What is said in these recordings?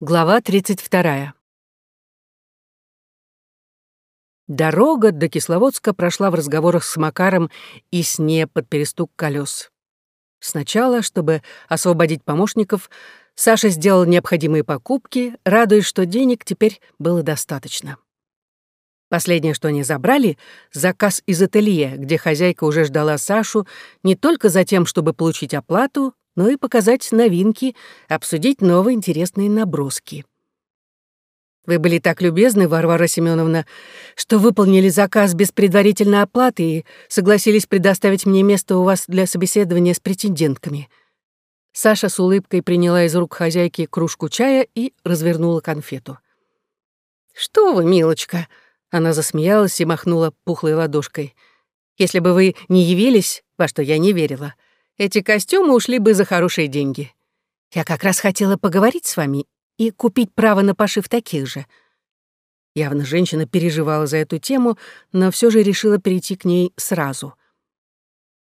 Глава 32. Дорога до Кисловодска прошла в разговорах с Макаром и сне под перестук колес. Сначала, чтобы освободить помощников, Саша сделал необходимые покупки, радуясь, что денег теперь было достаточно. Последнее, что они забрали, — заказ из ателье, где хозяйка уже ждала Сашу не только за тем, чтобы получить оплату, но и показать новинки, обсудить новые интересные наброски. Вы были так любезны, Варвара Семеновна, что выполнили заказ без предварительной оплаты и согласились предоставить мне место у вас для собеседования с претендентками. Саша с улыбкой приняла из рук хозяйки кружку чая и развернула конфету. «Что вы, милочка!» Она засмеялась и махнула пухлой ладошкой. «Если бы вы не явились, во что я не верила, — эти костюмы ушли бы за хорошие деньги. Я как раз хотела поговорить с вами и купить право на пошив таких же. Явно женщина переживала за эту тему, но все же решила перейти к ней сразу.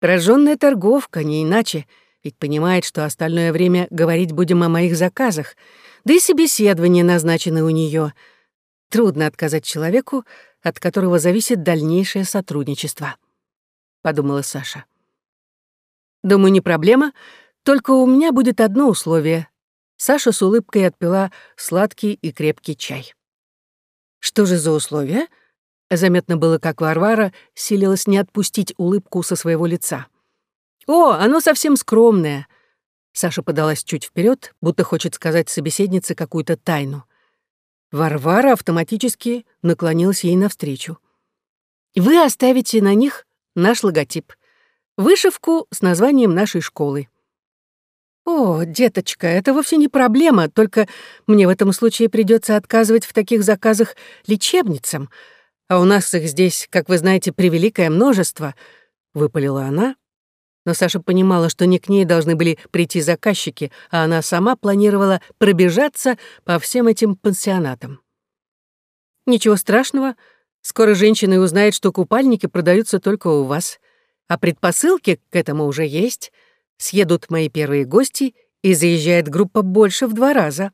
Прожженная торговка, не иначе, ведь понимает, что остальное время говорить будем о моих заказах, да и собеседование назначено у нее. Трудно отказать человеку, от которого зависит дальнейшее сотрудничество, — подумала Саша. Думаю, не проблема, только у меня будет одно условие. Саша с улыбкой отпила сладкий и крепкий чай. Что же за условие? Заметно было, как Варвара силилась не отпустить улыбку со своего лица. «О, оно совсем скромное!» Саша подалась чуть вперед, будто хочет сказать собеседнице какую-то тайну. Варвара автоматически наклонилась ей навстречу. «Вы оставите на них наш логотип вышивку с названием нашей школы. «О, деточка, это вовсе не проблема, только мне в этом случае придется отказывать в таких заказах лечебницам, а у нас их здесь, как вы знаете, превеликое множество», — выпалила она. Но Саша понимала, что не к ней должны были прийти заказчики, а она сама планировала пробежаться по всем этим пансионатам. «Ничего страшного, скоро женщины узнают, что купальники продаются только у вас», а предпосылки к этому уже есть. Съедут мои первые гости, и заезжает группа больше в два раза.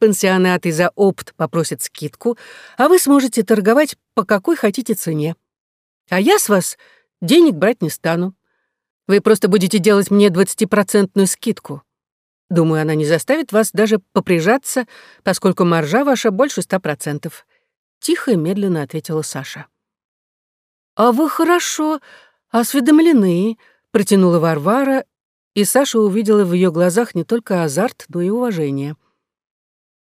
Пансионаты за опт попросят скидку, а вы сможете торговать по какой хотите цене. А я с вас денег брать не стану. Вы просто будете делать мне двадцатипроцентную скидку. Думаю, она не заставит вас даже поприжаться, поскольку маржа ваша больше ста процентов. Тихо и медленно ответила Саша. «А вы хорошо «Осведомлены», — протянула Варвара, и Саша увидела в ее глазах не только азарт, но и уважение.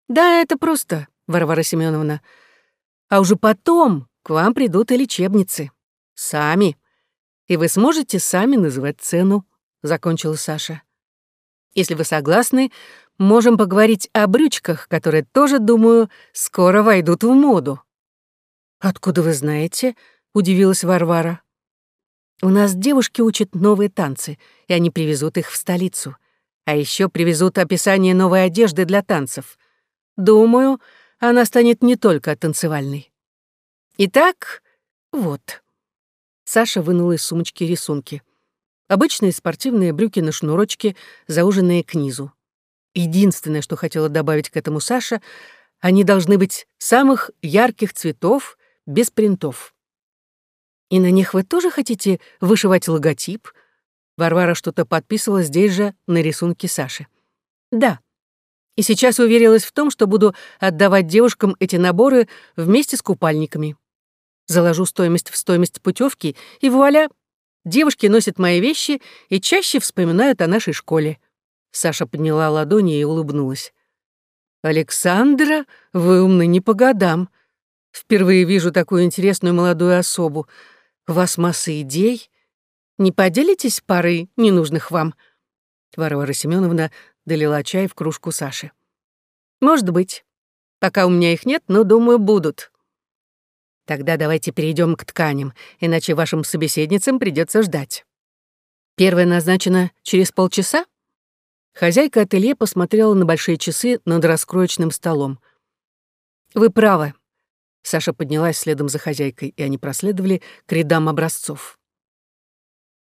«Да, это просто, Варвара Семеновна. А уже потом к вам придут и лечебницы. Сами. И вы сможете сами называть цену», — закончила Саша. «Если вы согласны, можем поговорить о брючках, которые тоже, думаю, скоро войдут в моду». «Откуда вы знаете?» — удивилась Варвара. У нас девушки учат новые танцы, и они привезут их в столицу. А еще привезут описание новой одежды для танцев. Думаю, она станет не только танцевальной. Итак, вот. Саша вынула из сумочки рисунки. Обычные спортивные брюки на шнурочке, зауженные к низу. Единственное, что хотела добавить к этому Саша, они должны быть самых ярких цветов, без принтов. И на них вы тоже хотите вышивать логотип? Варвара что-то подписывала здесь же на рисунке Саши. Да. И сейчас уверилась в том, что буду отдавать девушкам эти наборы вместе с купальниками. Заложу стоимость в стоимость путевки, и вуаля, девушки носят мои вещи и чаще вспоминают о нашей школе. Саша подняла ладони и улыбнулась. «Александра, вы умны не по годам. Впервые вижу такую интересную молодую особу. У вас масса идей. Не поделитесь парой ненужных вам?» Варвара Семеновна долила чай в кружку Саши. «Может быть. Пока у меня их нет, но, думаю, будут». Тогда давайте перейдем к тканям, иначе вашим собеседницам придется ждать. Первое назначено через полчаса? Хозяйка ателье посмотрела на большие часы над раскроечным столом. Вы правы. Саша поднялась следом за хозяйкой, и они проследовали к рядам образцов.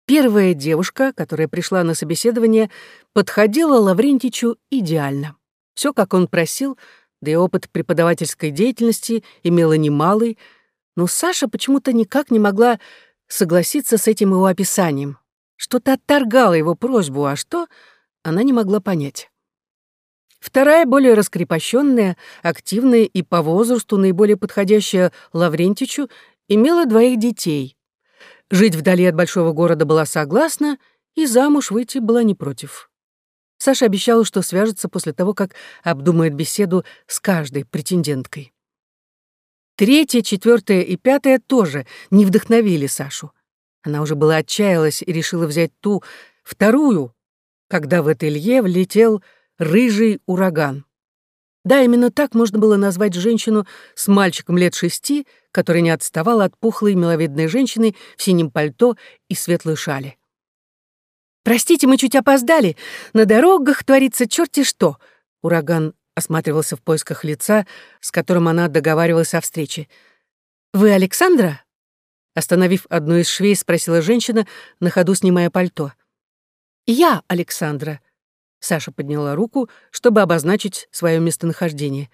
Первая девушка, которая пришла на собеседование, подходила Лаврентичу идеально. Все, как он просил, да и опыт преподавательской деятельности имела немалый, но Саша почему-то никак не могла согласиться с этим его описанием. Что-то отторгало его просьбу, а что — она не могла понять. Вторая, более раскрепощенная, активная и по возрасту наиболее подходящая Лаврентичу, имела двоих детей. Жить вдали от большого города была согласна, и замуж выйти была не против. Саша обещала, что свяжется после того, как обдумает беседу с каждой претенденткой. Третья, четвертая и пятая тоже не вдохновили Сашу. Она уже была отчаялась и решила взять ту, вторую, когда в ателье влетел рыжий ураган. Да, именно так можно было назвать женщину с мальчиком лет шести, который не отставал от пухлой миловидной женщины в синем пальто и светлой шале. «Простите, мы чуть опоздали. На дорогах творится черти что!» Ураган осматривался в поисках лица, с которым она договаривалась о встрече. «Вы Александра?» Остановив одну из швей, спросила женщина, на ходу снимая пальто. «Я Александра», — Саша подняла руку, чтобы обозначить свое местонахождение.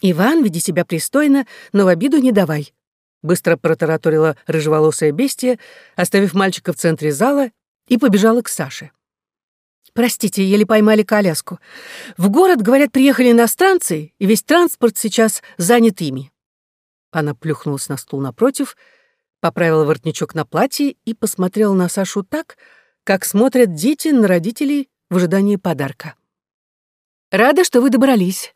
«Иван, веди себя пристойно, но в обиду не давай», — быстро протараторила рыжеволосая бестия, оставив мальчика в центре зала, и побежала к Саше. «Простите, еле поймали коляску. В город, говорят, приехали иностранцы, и весь транспорт сейчас занят ими». Она плюхнулась на стул напротив, поправила воротничок на платье и посмотрела на Сашу так, как смотрят дети на родителей в ожидании подарка. «Рада, что вы добрались.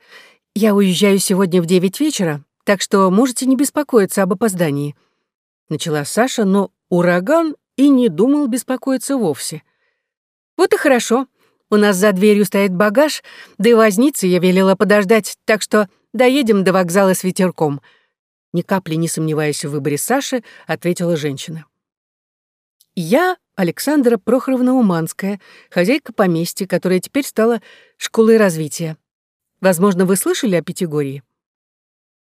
Я уезжаю сегодня в девять вечера, так что можете не беспокоиться об опоздании». Начала Саша, но ураган и не думал беспокоиться вовсе. «Вот и хорошо. У нас за дверью стоит багаж, да и возницы я велела подождать, так что доедем до вокзала с ветерком». Ни капли не сомневаясь в выборе Саши, ответила женщина. «Я Александра Прохоровна Уманская, хозяйка поместья, которая теперь стала школой развития. Возможно, вы слышали о Пятигории?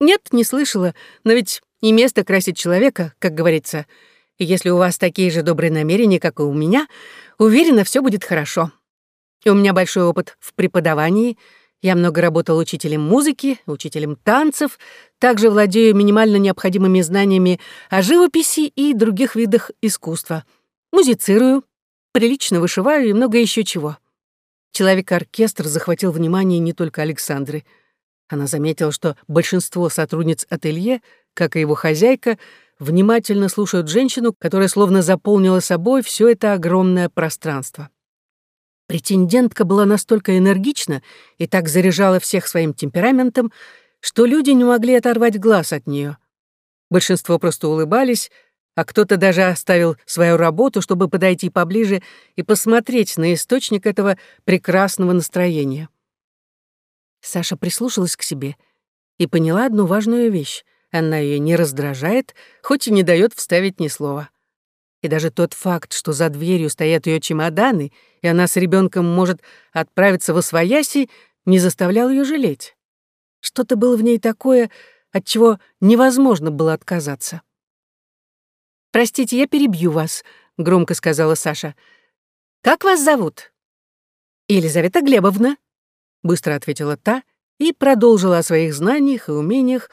Нет, не слышала, но ведь и место красит человека, как говорится. И если у вас такие же добрые намерения, как и у меня, уверена, все будет хорошо. И у меня большой опыт в преподавании. Я много работал учителем музыки, учителем танцев, также владею минимально необходимыми знаниями о живописи и других видах искусства — Музицирую, прилично вышиваю и много еще чего. Человек-оркестр захватил внимание не только Александры. Она заметила, что большинство сотрудниц ателье, как и его хозяйка, внимательно слушают женщину, которая словно заполнила собой все это огромное пространство. Претендентка была настолько энергична и так заряжала всех своим темпераментом, что люди не могли оторвать глаз от нее. Большинство просто улыбались, а кто-то даже оставил свою работу, чтобы подойти поближе и посмотреть на источник этого прекрасного настроения. Саша прислушалась к себе и поняла одну важную вещь. Она ее не раздражает, хоть и не дает вставить ни слова. И даже тот факт, что за дверью стоят ее чемоданы, и она с ребенком может отправиться в Освояси, не заставлял ее жалеть. Что-то было в ней такое, от чего невозможно было отказаться. «Простите, я перебью вас», — громко сказала Саша. «Как вас зовут?» «Елизавета Глебовна», — быстро ответила та и продолжила о своих знаниях и умениях,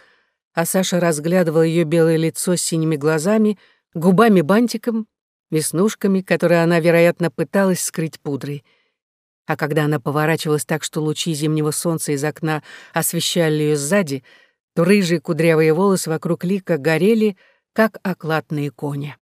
а Саша разглядывала ее белое лицо с синими глазами, губами-бантиком, веснушками, которые она, вероятно, пыталась скрыть пудрой. А когда она поворачивалась так, что лучи зимнего солнца из окна освещали ее сзади, то рыжие кудрявые волосы вокруг лика горели, как окладные кони.